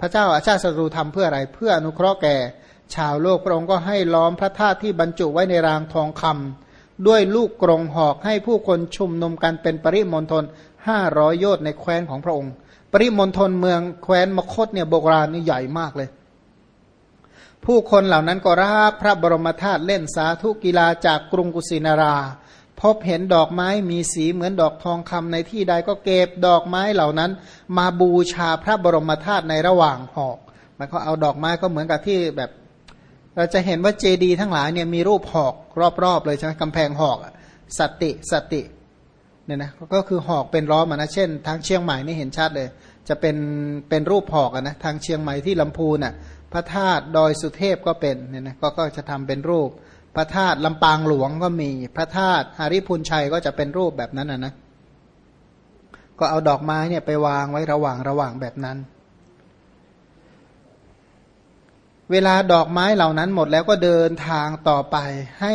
พระเจ้าอาชาติศัตรูทำเพื่ออะไร เพื่ออนุเคราะห์แก่ ชาวโลกพระองค์ก็ให้ล้อมพระธาตุที่บรรจุไว้ในรางทองคำด้วยลูกกรงหอกให้ผู้คนชุมนุมกันเป็นปริมณฑลห้าร้อยโยชน์ในแคว้นของพระองค์ ปริมณฑลเมืองแคว้นมคตเนี่ยโบราณนี่ใหญ่มากเลย ผู้คนเหล่านั้นก็รักพระบรมธาตุเล่นสาธุกีฬาจากกรุงกุสินารา พบเห็นดอกไม้มีสีเหมือนดอกทองคำในที่ใดก็เก็บดอกไม้เหล่านั้น มาบูชาพระบรมธาตุในระหว่างหอกมันก็เอาดอกไม้ก็เหมือนกับที่แบบ เราจะเห็นว่าเจดีทั้งหลายเนี่ยมีรูปหอกรอบๆเลยใช่ไหมกำแพงหอกสติสติเนี่ยนะก็คือหอกเป็นล้อมนะเช่น ทางเชียงใหม่นี่เห็นชัดเลย จะเป็นเป็นรูปหอกนะทางเชียงใหม่ที่ลำพูนอะพระธาตุดอยสุเทพก็เป็นเนี่ยนะก็ก็จะทำเป็นรูป ระธาตุลำปางหลวงก็มี พระธาตุหาริพุนชัยก็จะเป็นรูปแบบนั้นนะนะ ก็เอาดอกไม้เนี่ยไปวางไว้ระหว่างระหว่างแบบนั้น เวลาดอกไม้เหล่านั้นหมดแล้วก็เดินทางต่อไป ให้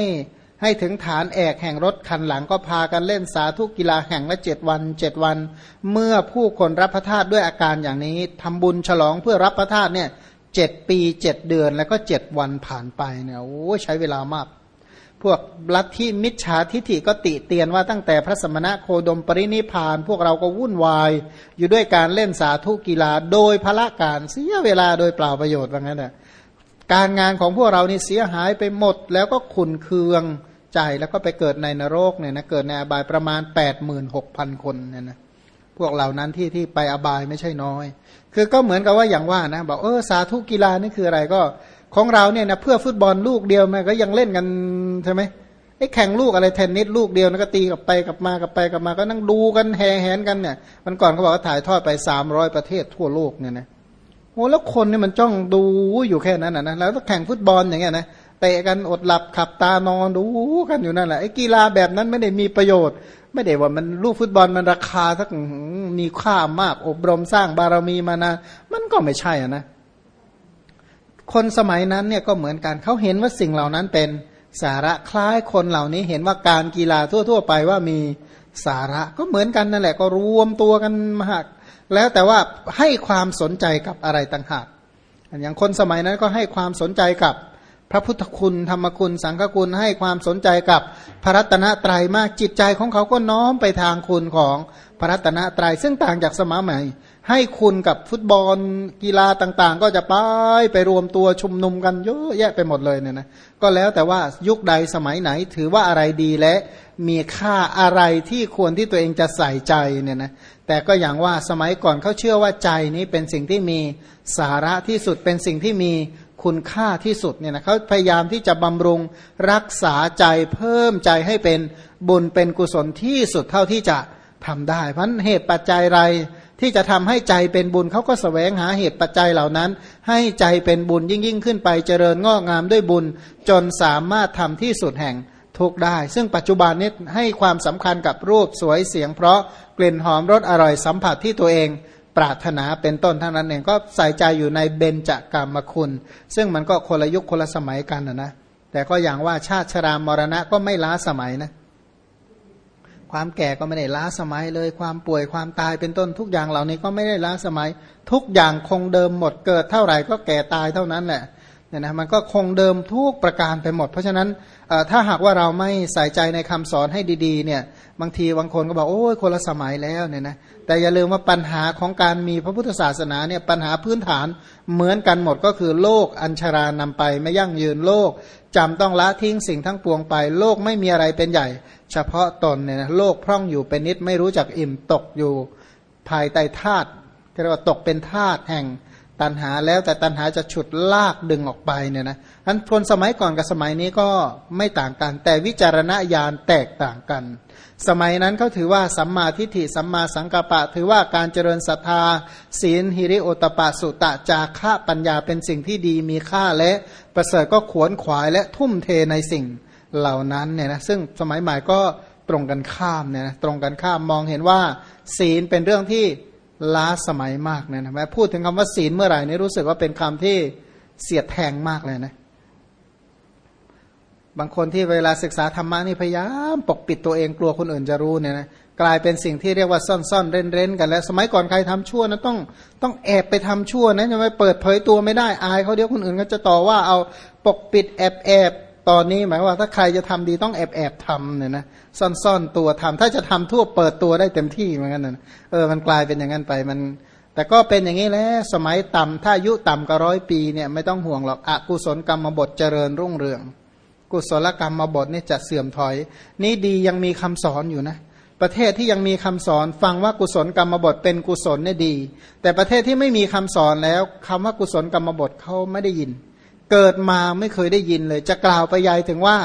ให้ถึงฐานแอกแห่งรถคันหลังก็พากันเล่นสาธุกีฬาแห่งละเจ็ดวันเจ็ดวัน เมื่อผู้คนรับพระธาตุด้วยอาการอย่างนี้ทำบุญฉลองเพื่อรับพระธาตุเนี่ย เจ็ดปีเจ็ดเดือนแล้วก็เจ็ดวันผ่านไปเนี่ยโอ้ใช้เวลามาก พวกลัทธิมิจฉาทิฐิก็ติเตียนว่าตั้งแต่พระสมณะโคดมปรินิพาน พวกเราก็วุ่นวาย อยู่ด้วยการเล่นสาธุกีฬาโดยพละการเสียเวลาโดยเปล่าประโยชน์ว่างั้นแหะการงานของพวกเรานี่เสียหายไปหมด แล้วก็ขุนเคืองใจแล้วก็ไปเกิดในนรกเนี่ยนะเกิดในอบายประมาณ 8 6 0 0 0 คนเนี่ยนะ พวกเหล่านั้นที่ที่ไปอบายไม่ใช่น้อย คือก็เหมือนกับว่าอย่างว่านะบอกเออสาธุกีฬานี่คืออะไรก็ ของเราเนี่ยนะเพื่อฟุตบอลลูกเดียวมันก็ยังเล่นกันใช่ไหมไอ้แข่งลูกอะไรเทนนิสลูกเดียวนะก็ตีกับไปกับมากับไปกับมาก็นั่งดูกันแห่แหนกันเนี่ยมันก่อนเขาบอกว่าถ่ายทอดไปสามร้อยประเทศทั่วโลกเนี่ยนะโอ้แล้วคนเนี่ยมันจ้องดูอยู่แค่นั้นนะแล้วแข่งฟุตบอลอย่างเงี้ยนะ เตะกันอดหลับขับตานอนดูกันอยู่นั่นแหละไอ้กีฬาแบบนั้นไม่ได้มีประโยชน์ ไม่ได้ว่ามันลูกฟุตบอลมันราคาสักมีค่ามากอบรมสร้างบารมีมานะมันก็ไม่ใช่อะนะ คนสมัยนั้นเนี่ยก็เหมือนกันเขาเห็นว่าสิ่งเหล่านั้นเป็นสาระคล้ายคนเหล่านี้เห็นว่าการกีฬาทั่ว ๆ ไปว่ามีสาระก็เหมือนกันนั่นแหละก็รวมตัวกันมากแล้วแต่ว่าให้ความสนใจกับอะไรต่างหากอย่างคนสมัยนั้นก็ให้ความสนใจกับ พระพุทธคุณธรรมคุณสังฆคุณให้ความสนใจกับพระรัตนตรัยมากจิตใจของเขาก็น้อมไปทางคุณของพระรัตนตรัยซึ่งต่างจากสมัยใหม่ ให้คุณกับฟุตบอลกีฬาต่างๆ ก็จะไปไปรวมตัวชุมนุมกันเยอะแยะไปหมดเลยเนี่ยนะก็แล้วแต่ว่ายุคใดสมัยไหนถือว่าอะไรดีและมีค่าอะไรที่ควรที่ตัวเองจะใส่ใจเนี่ยนะแต่ก็อย่างว่าสมัยก่อนเขาเชื่อว่าใจนี้เป็นสิ่งที่มีสาระที่สุดเป็นสิ่งที่มี คุณค่าที่สุดเนี่ยนะเขาพยายามที่จะบำรุงรักษาใจเพิ่มใจให้เป็นบุญเป็นกุศลที่สุดเท่าที่จะทำได้ เพราะเหตุปัจจัยอะไรที่จะทำให้ใจเป็นบุญเขาก็สแสวงหาเหตุปัจจัยเหล่านั้น ให้ใจเป็นบุญยิ่งยิ่งขึ้นไปเจริญงอกงามด้วยบุญ จนสามารถทำที่สุดแห่งทุกได้ ซึ่งปัจจุบันนี้ให้ความสำคัญกับรูปสวยเสียง เพราะกลิ่นหอมรสอร่อยสัมผัสที่ตัวเอง ปรารถนาเป็นต้นทั้งนั้นเองก็ใส่ใจอยู่ในเบญจกรรมคุณ ซึ่งมันก็คนละยุคคนละสมัยกันนะนะแต่ก็อย่างว่าชาติชรามรณะก็ไม่ล้าสมัยนะความแก่ก็ไม่ได้ล้าสมัยเลย ความป่วยความตายเป็นต้นทุกอย่างเหล่านี้ก็ไม่ได้ล้าสมัย ทุกอย่างคงเดิมหมดเกิดเท่าไหร่ก็แก่ตายเท่านั้นแหละเนี่ยนะมันก็คงเดิมทุกประการไปหมด เพราะฉะนั้นถ้าหากว่าเราไม่ใส่ใจในคำสอนให้ดีๆเนี่ย บางทีบางคนก็บอกโอ้ยคนละสมัยแล้วเนี่ยนะแต่อย่าลืมว่าปัญหาของการมีพระพุทธศาสนาเนี่ยปัญหาพื้นฐานเหมือนกันหมดก็คือโลกอัญชารานำไปไม่ยั่งยืนโลกจำต้องละทิ้งสิ่งทั้งปวงไป โลกไม่มีอะไรเป็นใหญ่ เฉพาะตนเนี่ยนะโลกพร่องอยู่เป็นนิดไม่รู้จักอิ่มตกอยู่ภายใต้ธาตุเรียกว่าตกเป็นธาตุแห่ง ตันหาแล้วแต่ตันหาจะฉุดลากดึงออกไปเนี่ยนะอันคนสมัยก่อนกับสมัยนี้ก็ไม่ต่างกัน แต่วิจารณญาณแตกต่างกัน สมัยนั้นเขาถือว่าสัมมาทิฏฐิสัมมาสังกัปปะ ถือว่าการเจริญศรัทธา ศีลหิริโอตปะสุตะจาค่าปัญญาเป็นสิ่งที่ดีมีค่าและประเสริฐก็ขวนขวายและทุ่มเทในสิ่งเหล่านั้นเนี่ยนะซึ่งสมัยใหม่ก็ตรงกันข้ามเนี่ยนะตรงกันข้ามมองเห็นว่า ศีลเป็นเรื่องที่ ล้าสมัยมากเนี่ยนะแม้พูดถึงคำว่าศีลเมื่อไหร่นี่รู้สึกว่าเป็นคำที่เสียดแทงมากเลยนะบางคนที่เวลาศึกษาธรรมะนี่พยายามปกปิดตัวเองกลัวคนอื่นจะรู้เนี่ยนะกลายเป็นสิ่งที่เรียกว่าซ่อนๆเร้นๆกันแล้ว สมัยก่อนใครทำชั่วนะต้องต้องแอบไปทำชั่วนะจะไม่เปิดเผยตัวไม่ได้อายเขาเดี๋ยวคนอื่นก็จะต่อว่าเอาปกปิดแอบแอบ ตอนนี้หมายว่าถ้าใครจะทำดีต้องแอบแอบทำเนี่ยนะซ่อนๆตัวทำถ้าจะทำทั่วเปิดตัวได้เต็มที่เหมือนกันนะเออมันกลายเป็นอย่างนั้นไปมัน แต่ก็เป็นอย่างนี้แหละสมัยต่ำถ้าอายุต่ำกว่าร้อยปีเนี่ยไม่ต้องห่วงหรอกอกุศลกรรมบทเจริญรุ่งเรือง กุศลกรรมบทนี่จะเสื่อมถอย นี่ดียังมีคำสอนอยู่นะประเทศที่ยังมีคำสอนฟังว่ากุศลกรรมบทเป็นกุศลเนี่ยดี แต่ประเทศที่ไม่มีคำสอนแล้วคำว่ากุศลกรรมบทเขาไม่ได้ยินเเกิดมาไม่เคยได้ยินเลย จะกล่าวไปยายถึงว่า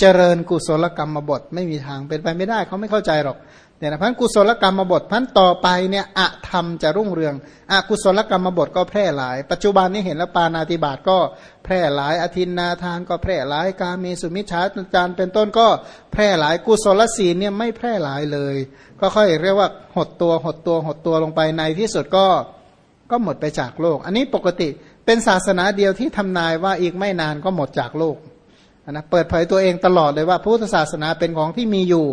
เจริญกุศลกรรมบทไม่มีทางเป็นไปไม่ได้เขาไม่เข้าใจหรอกเนี่ยนะพันกุศลกรรมบทพันต่อไปเนี่ยอธรรมจะรุ่งเรืองอกุศลกรรมบทก็แพร่หลาย ปัจจุบันนี้เห็นแล้วปานาติบาตก็แพร่หลายอธินนาทานก็แพร่หลายการมีสุมิชาจารเป็นต้นก็แพร่หลายกุศลศีลเนี่ยไม่แพร่หลายเลย ก็ค่อยเรียกว่าหดตัวหดตัวหดตัวลงไปในที่สุดก็ก็หมดไปจากโลก อันนี้ปกติ เป็นศาสนาเดียวที่ทำนายว่าอีกไม่นานก็หมดจากโลกนะเปิดเผยตัวเองตลอดเลยว่าพุทธศาสนาเป็นของที่มีอยู่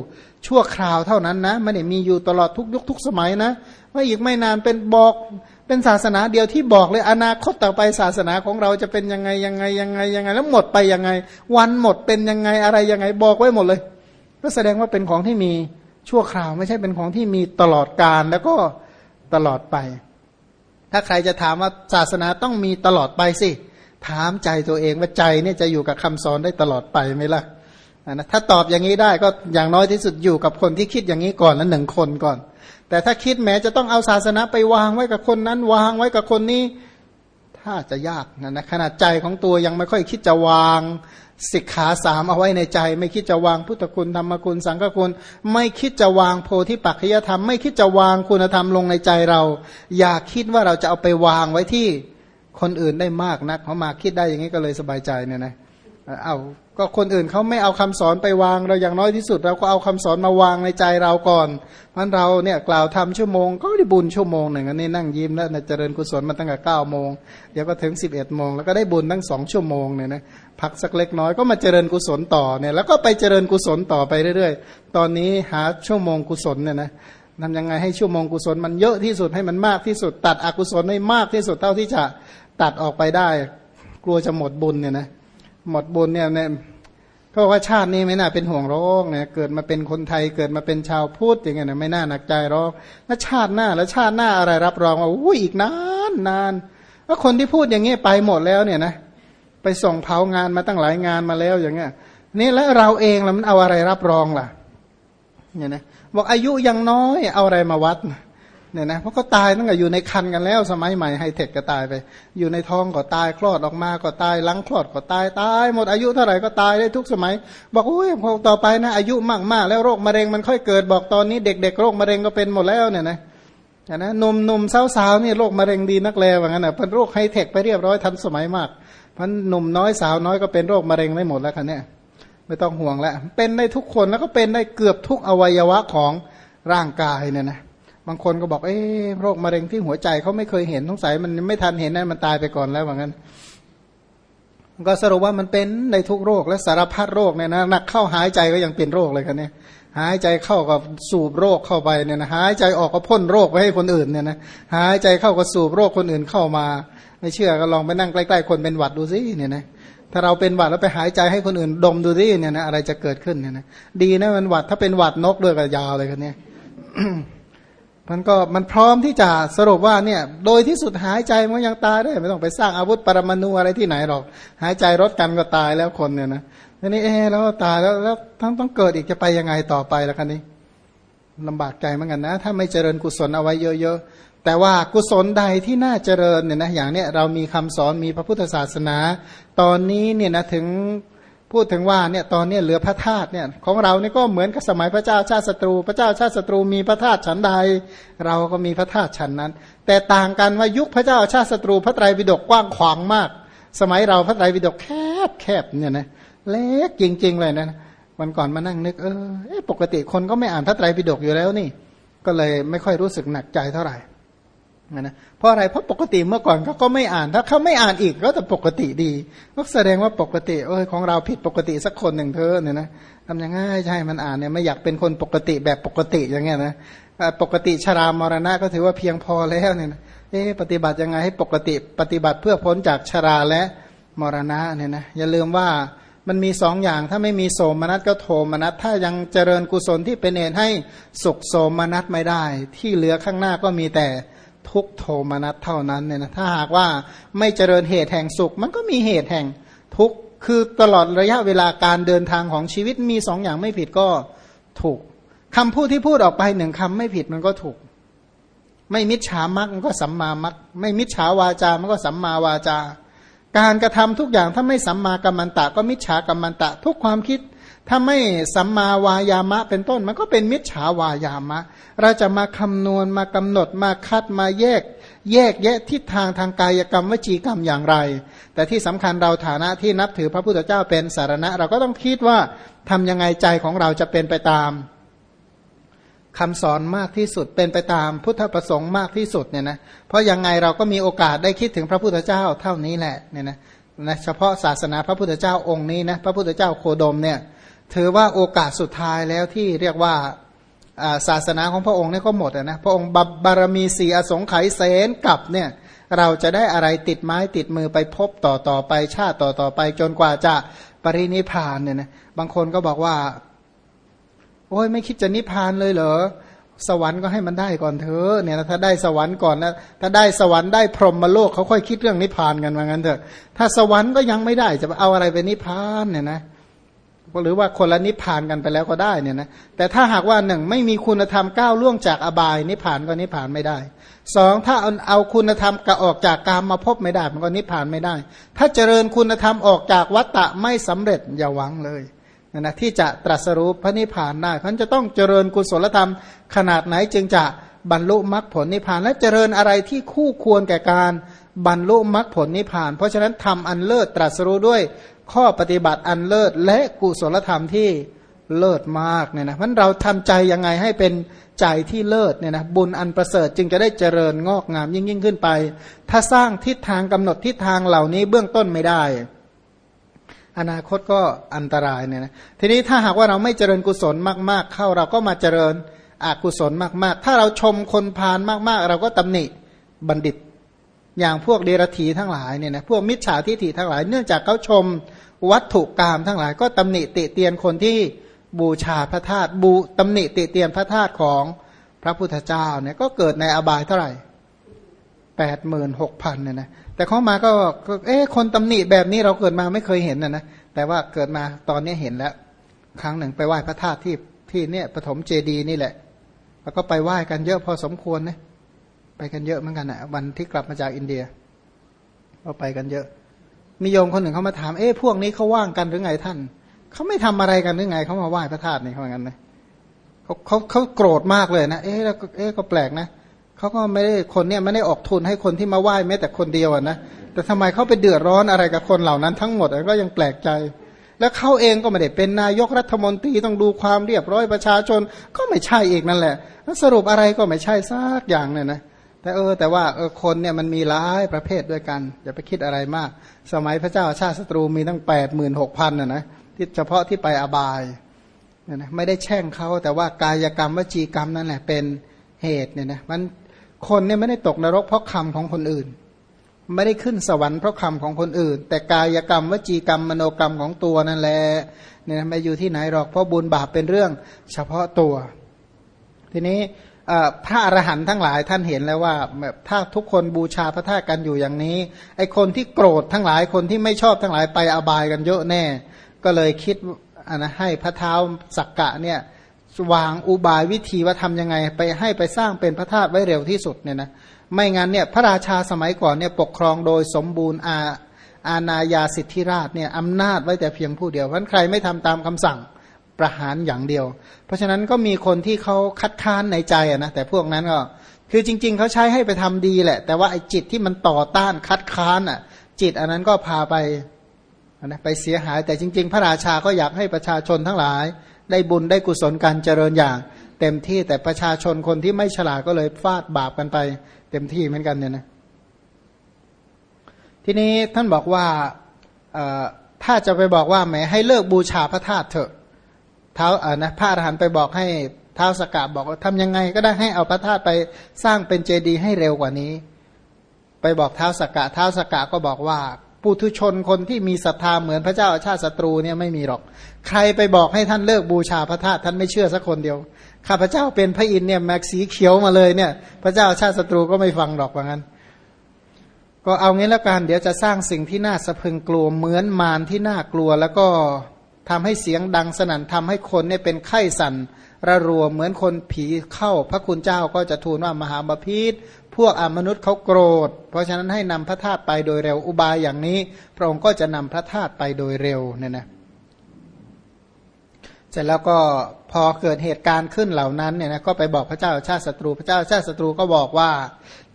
ชั่วคราวเท่านั้นนะไม่ได้มีอยู่ตลอดทุกยุคทุกสมัยนะ ว่าอีกไม่นานเป็นบอกเป็นศาสนาเดียวที่บอกเลยอนาคตต่อไปศาสนาของเราจะเป็นยังไงยังไงยังไงยังไง แล้วหมดไปยังไง วันหมดเป็นยังไงอะไรยังไงบอกไว้หมดเลยก็แสดงว่าเป็นของที่มีชั่วคราว ไม่ใช่เป็นของที่มีตลอดกาลแล้วก็ตลอดไป ถ้าใครจะถามว่าศาสนาต้องมีตลอดไปสิ ถามใจตัวเองว่าใจเนี่ยจะอยู่กับคำสอนได้ตลอดไปไหมล่ะนะถ้าตอบอย่างนี้ได้ก็อย่างน้อยที่สุดอยู่กับคนที่คิดอย่างนี้ก่อนละหนึ่งคนก่อน แต่ถ้าคิดแม้จะต้องเอาศาสนาไปวางไว้กับคนนั้น วางไว้กับคนนี้ ถ้าจะยากนะนะขนาดใจของตัวยังไม่ค่อยคิดจะวางสิกขาสามเอาไว้ในใจ ไม่คิดจะวางพุทธคุณธรรมคุณสังฆคุณ ไม่คิดจะวางโพธิปัจจยธรรม ไม่คิดจะวางคุณธรรมลงในใจเรา อย่าคิดว่าเราจะเอาไปวางไว้ที่คนอื่นได้มากนักเขามาคิดได้อย่างนี้ก็เลยสบายใจเนี่ยนะเอา ก็คนอื่นเขาไม่เอาคำสอนไปวางเราอย่างน้อยที่สุด เราก็เอาคำสอนมาวางในใจเราก่อนมันเราเนี่ยกล่าวทำชั่วโมงก็ได้บุญชั่วโมงหนึ่งอันนี้นั่งยิ้มแล้วเจริญกุศลมาตั้งแต่เก้าโมงเดี๋ยวก็ถึงสิบเอ็ดโมงแล้วก็ได้บุญตั้งสองชั่วโมงเนี่ยนะพักสักเล็กน้อยก็มาเจริญกุศลต่อเนี่ยแล้วก็ไปเจริญกุศลต่อไปเรื่อยๆ ตอนนี้หาชั่วโมงกุศลเนี่ยนะทำยังไงให้ชั่วโมงกุศลมันเยอะที่สุดให้มันมากที่สุด ตัดอกุศลให้มากที่สุดเท่าที่จะตัดออกไปได้ กลัวจะหมดบุญเนี่ยนะ หมดบุญเนี่ยเนี่ยเขาบอกว่าชาตินี้ไม่น่าเป็นห่วงร้องเนี่ยเกิดมาเป็นคนไทยเกิดมาเป็นชาวพุทธอย่างเงี้ยไม่น่าหนักใจร้องแล้วชาติหน้าแล้วชาติหน้าอะไรรับรองว่าอุ้ยอีกนานนานแล้วคนที่พูดอย่างเงี้ยไปหมดแล้วเนี่ยนะไปส่งเผางานมาตั้งหลายงานมาแล้วอย่างเงี้ยนี่แล้วเราเองแล้วมันเอาอะไรรับรองล่ะเนี่ยนะบอกอายุยังน้อยเอาอะไรมาวัด เนี่ยนะเพราะก็ตายตั้งแต่อยู่ในคันกันแล้ว สมัยใหม่ไฮเทคก็ตายไป อยู่ในท้องก็ตายคลอดออกมาก็ตายล้างคลอดก็ตายตายหมดอายุเท่าไหร่ก็ตายได้ทุกสมัย บอกโอ้ยพอต่อไปนะอายุมากมากแล้วโรคมะเร็งมันค่อยเกิดบอกตอนนี้เด็ก ๆ โรคมะเร็งก็เป็นหมดแล้วเนี่ยนะนะหนุ่มหนุ่มสาวๆนี่โรคมะเร็งดีนักแลว่างั้นอะเป็นโรคไฮเทคไปเรียบร้อยทันสมัยมากพันหนุ่มน้อยสาวน้อยก็เป็นโรคมะเร็งได้หมดแล้วคันนี้ไม่ต้องห่วงแล้วเป็นได้ทุกคนแล้วก็เป็นได้เกือบทุกอวัยวะของร่างกายเนี่ยนะ บางคนก็บอกเอ้โรคมะเร็งที่หัวใจเขาไม่เคยเห็นสงสัยมันไม่ทันเห็นนั่นมันตายไปก่อนแล้วว่างั้นก็สรุปว่ามันเป็นในทุกโรคและสารพัดโรคเนี่ยนะหนักเข้าหายใจก็ยังเป็นโรคเลยกันเนี่ยหายใจเข้าก็สูบโรคเข้าไปเนี่ยนะหายใจออกก็พ่นโรคไปให้คนอื่นเนี่ยนะหายใจเข้าก็สูบโรคคนอื่นเข้ามา ไม่เชื่อก็ลองไปนั่งใกล้ๆคนเป็นหวัดดูสิเนี่ยนะถ้าเราเป็นหวัดแล้วไปหายใจให้คนอื่นดมดูสิเนี่ยนะอะไรจะเกิดขึ้นเนี่ยนะดีนะมันหวัดถ้าเป็นหวัดนกด้วยก็ยาวเลยกันเนี่ย มันก็มันพร้อมที่จะสรุปว่าเนี่ย โดยที่สุดหายใจมันยังตายได้ไม่ต้องไปสร้างอาวุธปรมาณูอะไรที่ไหนหรอก หายใจรถกันก็ตายแล้วคนเนี่ยนะทีนี้เออแล้วตายแล้วแล้วทั้งต้องเกิดอีกจะไปยังไงต่อไปแล้วคันนี้ลำบากใจเหมือนกันนะ ถ้าไม่เจริญกุศลเอาไว้เยอะๆ แต่ว่ากุศลใดที่น่าเจริญเนี่ยนะอย่างเนี้ยเรามีคำสอนมีพระพุทธศาสนา ตอนนี้เนี่ยนะถึง พูดถึงว่าเนี่ยตอนนี้เหลือพระธาตุเนี่ยของเรานี่ก็เหมือนกับสมัยพระเจ้าชาติศัตรู พระเจ้าชาติศัตรูมีพระธาตุฉันใด เราก็มีพระธาตุฉันนั้น แต่ต่างกันว่ายุคพระเจ้าชาติศัตรูพระไตรปิฎกกว้างขวางมาก สมัยเราพระไตรปิฎกแคบแคบเนี่ยนะเล็กจริง ๆ เลยนะวันก่อนมานั่งนึกเออปกติคนก็ไม่อ่านพระไตรปิฎกอยู่แล้วนี่ ก็เลยไม่ค่อยรู้สึกหนักใจเท่าไหร่ นะเพราะอะไรเพราะปกติเมื่อก่อนเขาก็ไม่อ่าน ถ้าเขาไม่อ่านอีกก็จะปกติดีก็แสดงว่าปกติเออของเราผิดปกติสักคนหนึ่งเธอเนี่ยนะทำยังไงใช่มันอ่านเนี่ยไม่อยากเป็นคนปกติแบบปกติอย่างเงี้ยนะปกติชรามรณะก็ถือว่าเพียงพอแล้วเนี่ยนะเอ๊ปฏิบัติยังไงให้ปกติปฏิบัติเพื่อพ้นจากชราและมรณะเนี่ยนะอย่าลืมว่ามันมีสองอย่างถ้าไม่มีโสมนัสก็โทมนัสถ้ายังเจริญกุศลที่เป็นเหตุให้สุขโสมนัสไม่ได้ ที่เหลือข้างหน้าก็มีแต่ ทุกโทมนัสเท่านั้นเนี่ยนะถ้าหากว่าไม่เจริญเหตุแห่งสุข มันก็มีเหตุแห่งทุกคือตลอดระยะเวลาการเดินทางของชีวิตมีสองอย่างไม่ผิดก็ถูกคำพูดที่พูดออกไปหนึ่งคำไม่ผิดมันก็ถูก ไม่มิจฉามักมันก็สัมมามักไม่มิจฉาวาจา มันก็สัมมาวาจา การกระทำทุกอย่างถ้าไม่สัมมากัมมันตะ ก็มิจฉากัมมันตะ ทุกความคิด ถ้าไม่สัมมาวายามะเป็นต้นมันก็เป็นมิจฉาวายามะ เราจะมาคำนวณมากำหนดมาคัดมาแยก แยกแยะทิศทางทางกายกรรมวจีกรรมอย่างไร แต่ที่สำคัญเราฐานะที่นับถือพระพุทธเจ้าเป็นสารณะ เราก็ต้องคิดว่าทำยังไงใจของเราจะเป็นไปตามคำสอนมากที่สุดเป็นไปตามพุทธประสงค์มากที่สุดเนี่ยนะเพราะยังไงเราก็มีโอกาสได้คิดถึงพระพุทธเจ้าเท่านี้แหละเนี่ยนะนะเฉพาะศาสนาพระพุทธเจ้าองค์นี้นะพระพุทธเจ้าโคดมเนี่ย ถือว่าโอกาสสุดท้ายแล้วที่เรียกว่าศาสนาของพระองค์นี่ก็หมดนะพระองค์บารมีสีอสงไขยเสนกับเนี่ยเราจะได้อะไรติดไม้ติดมือไปพบต่อต่อไปชาติต่อต่อไป จนกว่าจะปรินิพานเนี่ยนะบางคนก็บอกว่า โอ้ยไม่คิดจะนิพานเลยเหรอสวรรค์ก็ให้มันได้ก่อนเถอะเนี่ยถ้าได้สวรรค์ก่อนนะถ้าได้สวรรค์ได้พรหมโลกเขาค่อยคิดเรื่องนิพพานกันว่างั้นเถอะถ้าสวรรค์ก็ยังไม่ได้จะเอาอะไรไปนิพพานเนี่ยนะ หรือว่าคนละนิพพานกันไปแล้วก็ได้เนี่ยนะแต่ถ้าหากว่าหนึ่งไม่มีคุณธรรมก้าวล่วงจากอบาย นิพพานก็นิพพานไม่ได้สองถ้าเอาเอาคุณธรรมกะออกจากกามมาพบไม่ได้มันก็นิพพานไม่ได้ ถ้าเจริญคุณธรรมออกจากวัตตะไม่สำเร็จอย่าหวังเลยนะนะที่จะตรัสรู้พระนิพพานได้พันจะต้องเจริญกุศลธรรมขนาดไหนจึงจะบรรลุมรรคผลนิพพานและเจริญอะไรที่คู่ควรแก่การ บรรลุมรรคผลนิพพาน เพราะฉะนั้นทำอันเลิศตรัสรู้ด้วยข้อปฏิบัติอันเลิศและกุศลธรรมที่เลิศมากเนี่ยนะมันเราทำใจยังไงให้เป็นใจที่เลิศเนี่ยนะบุญอันประเสริฐจึงจะได้เจริญงอกงามยิ่งยิ่งขึ้นไป ถ้าสร้างทิศทางกำหนดทิศทางเหล่านี้เบื้องต้นไม่ได้ อนาคตก็อันตรายเนี่ยนะทีนี้ถ้าหากว่าเราไม่เจริญกุศลมาก ๆ เข้าเราก็มาเจริญอกุศลมาก ๆ ถ้าเราชมคนพาลมาก ๆ เราก็ตำหนิบัณฑิต อย่างพวกเดรธีทั้งหลายเนี่ยนะพวกมิจฉาทิฏฐิทั้งหลาย เนื่องจากเขาชมวัตถุกรรมทั้งหลาย ก็ตำหนิติเตียนคนที่บูชาพระธาตุบูตำหนิติเตียนพระธาตุของพระพุทธเจ้าเนี่ยก็เกิดในอบายเท่าไหร่แปดหมื่นหกพันเนี่ยนะแต่เขามาก็เอ๊ะคนตำหนิแบบนี้เราเกิดมาไม่เคยเห็นนะนะแต่ว่าเกิดมาตอนนี้เห็นแล้ว ครั้งหนึ่งไปไหว้พระธาตุที่ที่เนี่ยปฐมเจดีนี่แหละ แล้วก็ไปไหว้กันเยอะพอสมควรนะ ไปกันเยอะเหมือนกันนะวันที่กลับมาจากอินเดียก็ไปกันเยอะ มีโยมคนหนึ่งเขามาถามเอ๊ะพวกนี้เขาว่างกันหรือไงท่านเขาไม่ทำอะไรกันหรือไงเขามาไหว้พระธาตุนี่เขาอย่างนั้นนะเขาเขาเขาโกรธมากเลยนะเอ๊ะแล้วเอ๊ะก็แปลกนะเขาก็ไม่ได้คนเนี่ยไม่ได้ออกทุนให้คนที่มาไหว้แม้แต่คนเดียวนะแต่ทำไมเขาไปเดือดร้อนอะไรกับคนเหล่านั้นทั้งหมดก็ยังแปลกใจ แล้วเขาเองก็ไม่ได้เป็นนายกรัฐมนตรีต้องดูความเรียบร้อยประชาชนก็ไม่ใช่อีกนั่นแหละสรุปอะไรก็ไม่ใช่ซักอย่างเนี่ยนะ แต่เออแต่ว่าเออคนเนี่ยมันมีหลายประเภทด้วยกัน อย่าไปคิดอะไรมาก สมัยพระเจ้าชาติศัตรูมีตั้งแปดหมื่นหกพันนะนะที่เฉพาะที่ไปอบายเนี่ยนะไม่ได้แช่งเขาแต่ว่ากายกรรมวจีกรรมนั่นแหละเป็นเหตุเนี่ยนะมันคนเนี่ยไม่ได้ตกนรกเพราะคำของคนอื่น ไม่ได้ขึ้นสวรรค์เพราะคำของคนอื่น แต่กายกรรมวจีกรรมมโนกรรมของตัวนั่นแหละเนี่ยไม่อยู่ที่ไหนหรอกเพราะบุญบาปเป็นเรื่องเฉพาะตัว ทีนี้ พระอรหันต์ทั้งหลายท่านเห็นแล้วว่าแบบถ้าทุกคนบูชาพระธาตุกันอยู่อย่างนี้ ไอคนที่โกรธทั้งหลายคนที่ไม่ชอบทั้งหลายไปอบายกันเยอะแน่ ก็เลยคิดอนะให้พระเท้าสักกะเนี่ยวางอุบายวิธีว่าทำยังไง ไปให้ไปสร้างเป็นพระธาตุไว้เร็วที่สุดเนี่ยนะไม่งั้นเนี่ยพระราชาสมัยก่อนเนี่ยปกครองโดยสมบูรณ์อาอาณาญาสิทธิราชเนี่ยอำนาจไว้แต่เพียงผู้เดียวเพราะใครไม่ทำตามคำสั่ง ประหารอย่างเดียว เพราะฉะนั้นก็มีคนที่เขาคัดค้านในใจนะแต่พวกนั้นก็คือจริง ๆเขาใช้ให้ไปทำดีแหละ แต่ว่าไอ้จิตที่มันต่อต้านคัดค้านอะ จิตอันนั้นก็พาไปนะไปเสียหาย แต่จริง ๆ พระราชาก็อยากให้ประชาชนทั้งหลาย ได้บุญได้กุศลการเจริญอย่าง เต็มที่แต่ประชาชนคนที่ไม่ฉลาดก็เลยฟาดบาปกันไป เต็มที่เหมือนกันเนี่ยนะทีนี้ท่านบอกว่าถ้าจะไปบอกว่าแหมให้เลิกบูชาพระธาตุเถอะ ท้าอ่านะพระอรหันต์ไปบอกให้เท้าสกกะบอกว่าทำยังไงก็ได้ให้เอาพระธาตุไปสร้างเป็นเจดีย์ให้เร็วกว่านี้ ไปบอกเท้าสกกะเท้าสกกะก็บอกว่าปุถุชนคนที่มีศรัทธาเหมือนพระเจ้าอาชาติศัตรูเนี่ยไม่มีหรอก ใครไปบอกให้ท่านเลิกบูชาพระธาตุท่านไม่เชื่อสักคนเดียวข้าพระเจ้าเป็นพระอินเนี่ยแม็กสีเขียวมาเลยเนี่ย พระเจ้าอาชาติศัตรูก็ไม่ฟังหรอกว่างั้น ก็เอางี้แล้วกันเดี๋ยวจะสร้างสิ่งที่น่าสะพึงกลัวเหมือนมารที่น่ากลัวแล้วก็ ทำให้เสียงดังสนั่นทำให้คนเนี่ยเป็นไข้สั่นระรัวเหมือนคนผีเข้า พระคุณเจ้าก็จะทูลว่ามหาบาพิษพวกอมนุษย์เขาโกรธ เพราะฉะนั้นให้นำพระธาตุไปโดยเร็วอุบายอย่างนี้ พระองค์ก็จะนำพระธาตุไปโดยเร็วเนี่ยนะเสร็จแล้วก็ พอเกิดเหตุการณ์ขึ้นเหล่านั้นเนี่ยนะก็ไปบอกพระเจ้าชาติศัตรูพระเจ้าชาติศัตรูก็บอกว่า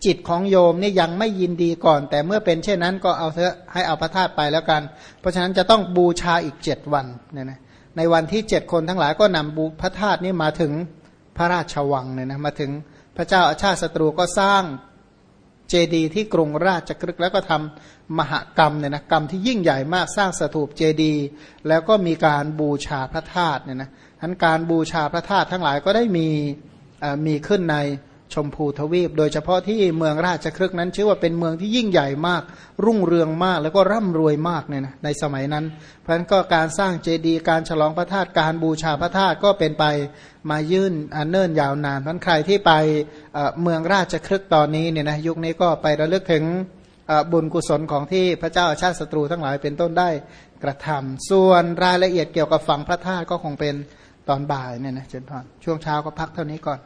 จิตของโยมนี่ยังไม่ยินดีก่อน แต่เมื่อเป็นเช่นนั้นก็เอาเถอะให้เอาพระธาตุไปแล้วกัน เพราะฉะนั้นจะต้องบูชาอีกเจ็ดวันเนี่ยนะในวันที่เจ็ดคนทั้งหลายก็นำบูพระธาตุนี้มาถึงพระราชวังเนี่ยนะมาถึงพระเจ้าอาชาติศัตรูก็สร้างเจดีย์ที่กรุงราชกฤห์แล้วก็ทำมหกรรมเนี่ยนะกรรมที่ยิ่งใหญ่มากสร้างสถูปเจดีย์แล้วก็มีการบูชาพระธาตุเนี่ยนะ ทั้นการบูชาพระธาตุทั้งหลายก็ได้มีมีขึ้นในชมพูทวีป โดยเฉพาะที่เมืองราชครึกนั้น ชื่อว่าเป็นเมืองที่ยิ่งใหญ่มาก รุ่งเรืองมากแล้วก็ร่ำรวยมากเนี่ยนะในสมัยนั้น เพราะฉะนั้นก็การสร้างเจดีย์การฉลองพระธาตุการบูชาพระธาตุก็เป็นไปมายื่นอันเนิ่นยาวนานเพราะใครที่ไปเมืองราชครึกตอนนี้เนี่ยนะยุคนี้ก็ไประลึกถึงบุญกุศลของที่พระเจ้าอาชาติศัตรูทั้งหลายเป็นต้นได้กระทำส่วนรายละเอียดเกี่ยวกับฝั่งพระธาตุก็คงเป็น ตอนบ่ายเนี่ยนะเจนพรช่วงเช้าก็พักเท่านี้ก่อน